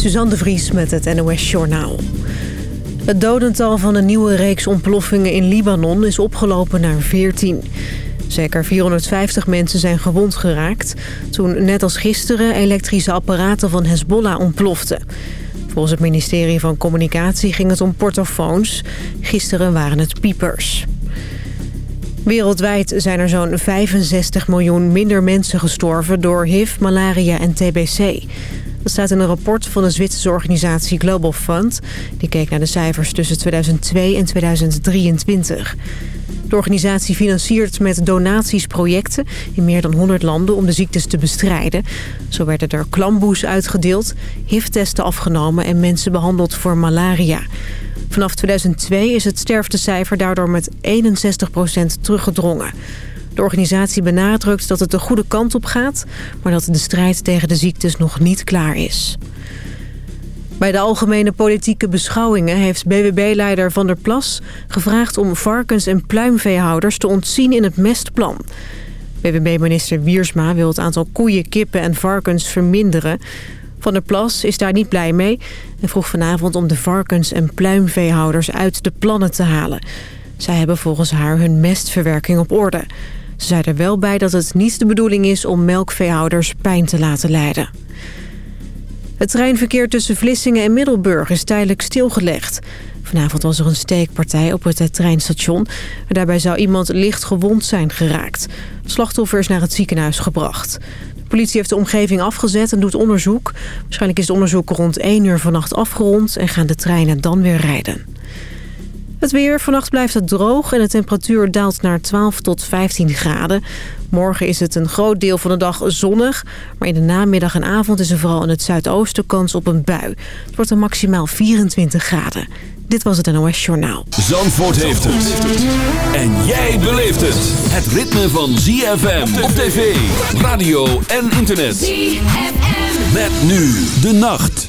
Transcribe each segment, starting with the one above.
Suzanne de Vries met het NOS Journaal. Het dodental van een nieuwe reeks ontploffingen in Libanon is opgelopen naar 14. Zeker 450 mensen zijn gewond geraakt... toen net als gisteren elektrische apparaten van Hezbollah ontploften. Volgens het ministerie van Communicatie ging het om portofoons. Gisteren waren het piepers. Wereldwijd zijn er zo'n 65 miljoen minder mensen gestorven door HIV, malaria en TBC. Dat staat in een rapport van de Zwitserse organisatie Global Fund. Die keek naar de cijfers tussen 2002 en 2023. De organisatie financiert met donaties projecten in meer dan 100 landen om de ziektes te bestrijden. Zo werden er klamboes uitgedeeld, HIV-testen afgenomen en mensen behandeld voor malaria. Vanaf 2002 is het sterftecijfer daardoor met 61% teruggedrongen. De organisatie benadrukt dat het de goede kant op gaat... maar dat de strijd tegen de ziektes nog niet klaar is. Bij de algemene politieke beschouwingen heeft BWB-leider Van der Plas gevraagd om varkens- en pluimveehouders te ontzien in het mestplan. BWB-minister Wiersma wil het aantal koeien, kippen en varkens verminderen. Van der Plas is daar niet blij mee en vroeg vanavond om de varkens- en pluimveehouders uit de plannen te halen. Zij hebben volgens haar hun mestverwerking op orde. Ze zei er wel bij dat het niet de bedoeling is om melkveehouders pijn te laten lijden. Het treinverkeer tussen Vlissingen en Middelburg is tijdelijk stilgelegd. Vanavond was er een steekpartij op het treinstation. Daarbij zou iemand licht gewond zijn geraakt. Het slachtoffer is naar het ziekenhuis gebracht. De politie heeft de omgeving afgezet en doet onderzoek. Waarschijnlijk is het onderzoek rond 1 uur vannacht afgerond... en gaan de treinen dan weer rijden. Het weer. Vannacht blijft het droog en de temperatuur daalt naar 12 tot 15 graden. Morgen is het een groot deel van de dag zonnig. Maar in de namiddag en avond is er vooral in het zuidoosten kans op een bui. Het wordt er maximaal 24 graden. Dit was het NOS Journaal. Zandvoort heeft het. En jij beleeft het. Het ritme van ZFM op tv, radio en internet. ZFM. Met nu de nacht.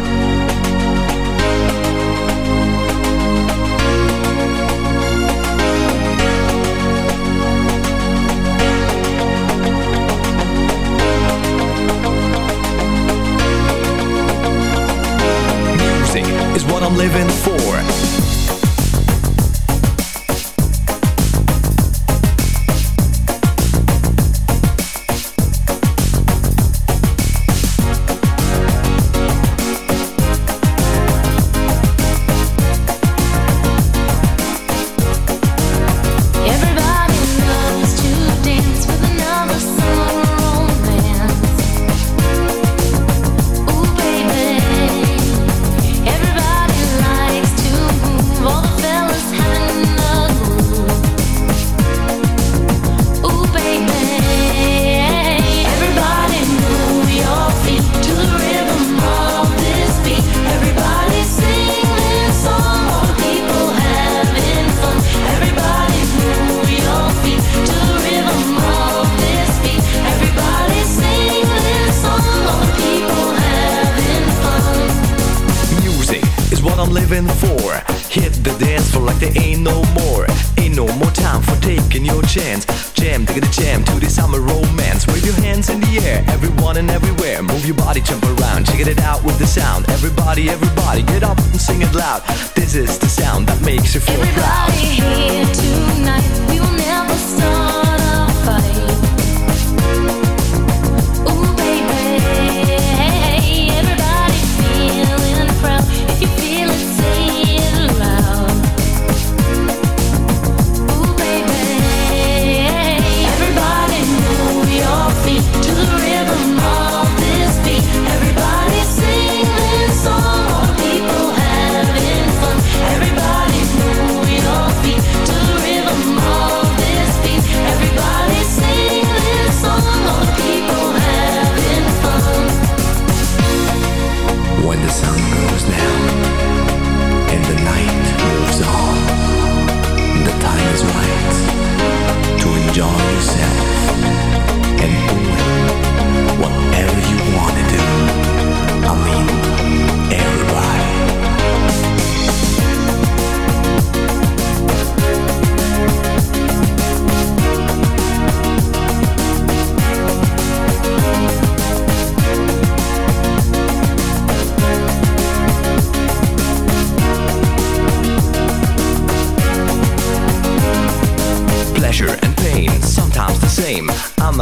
dance. Jam, take the jam to the summer romance. Wave your hands in the air, everyone and everywhere. Move your body, jump around, check it out with the sound. Everybody, everybody, get up and sing it loud. This is the sound that makes you feel everybody proud. Everybody here tonight, we will never start a fight. to enjoy yourself and whatever you want to do. I mean,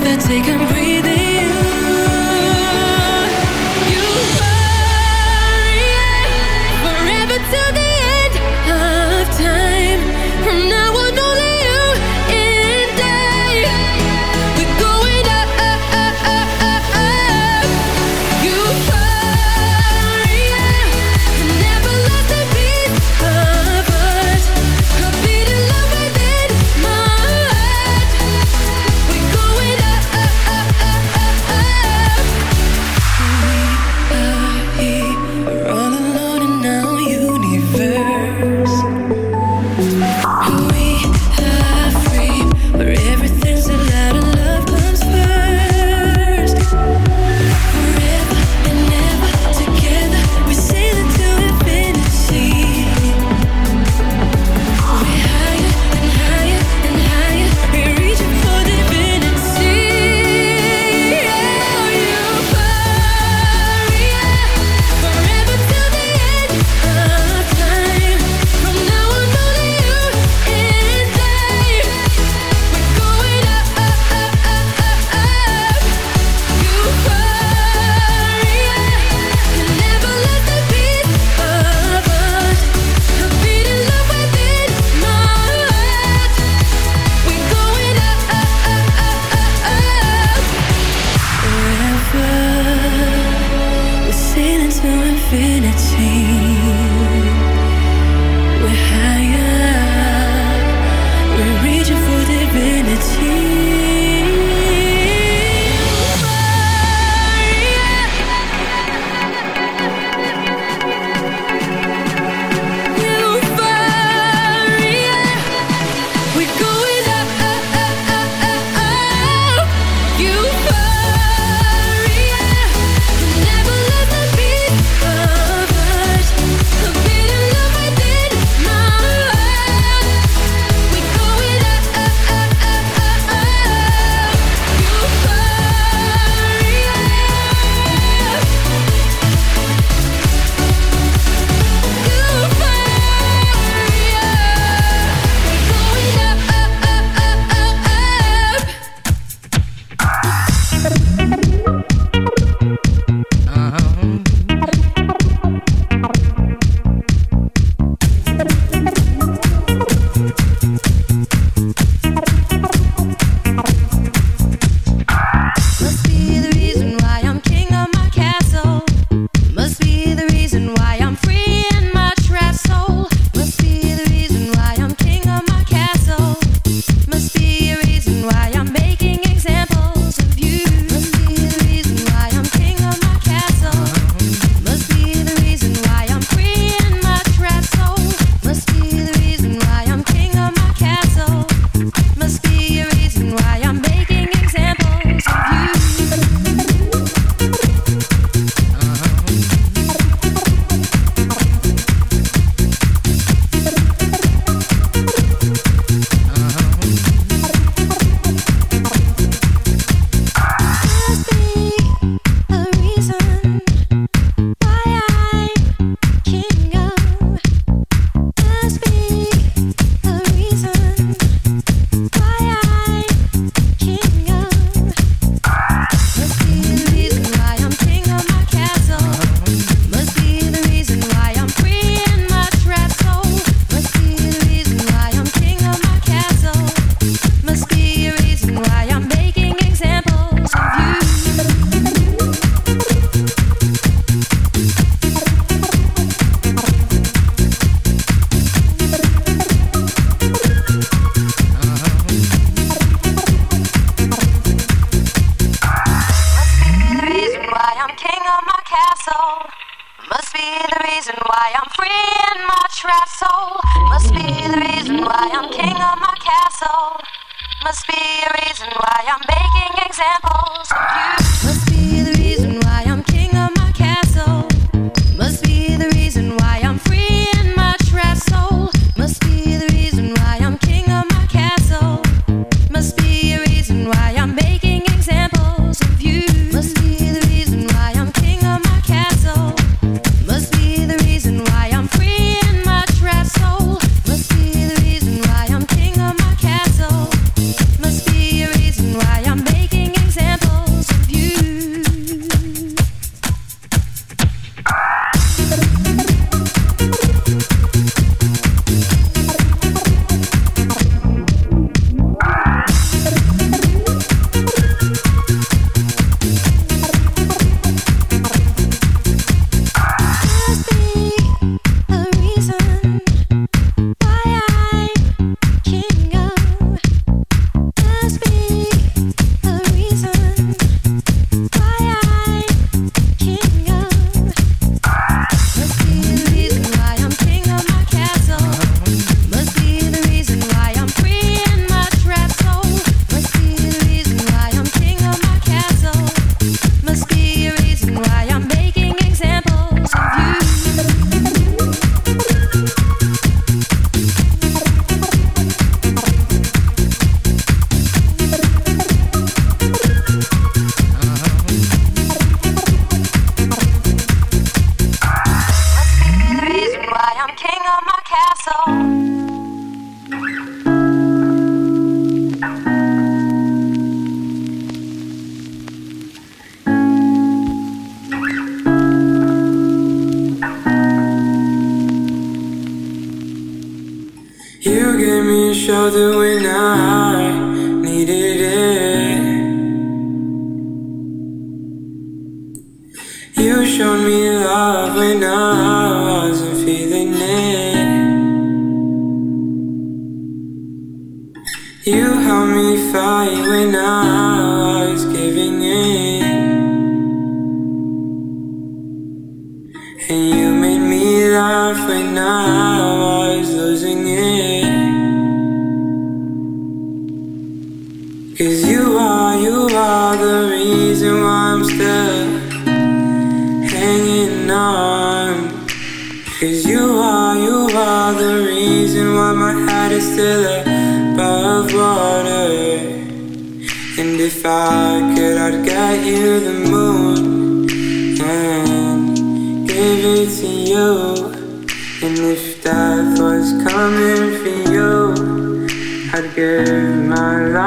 that they can breathe.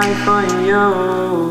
die on you.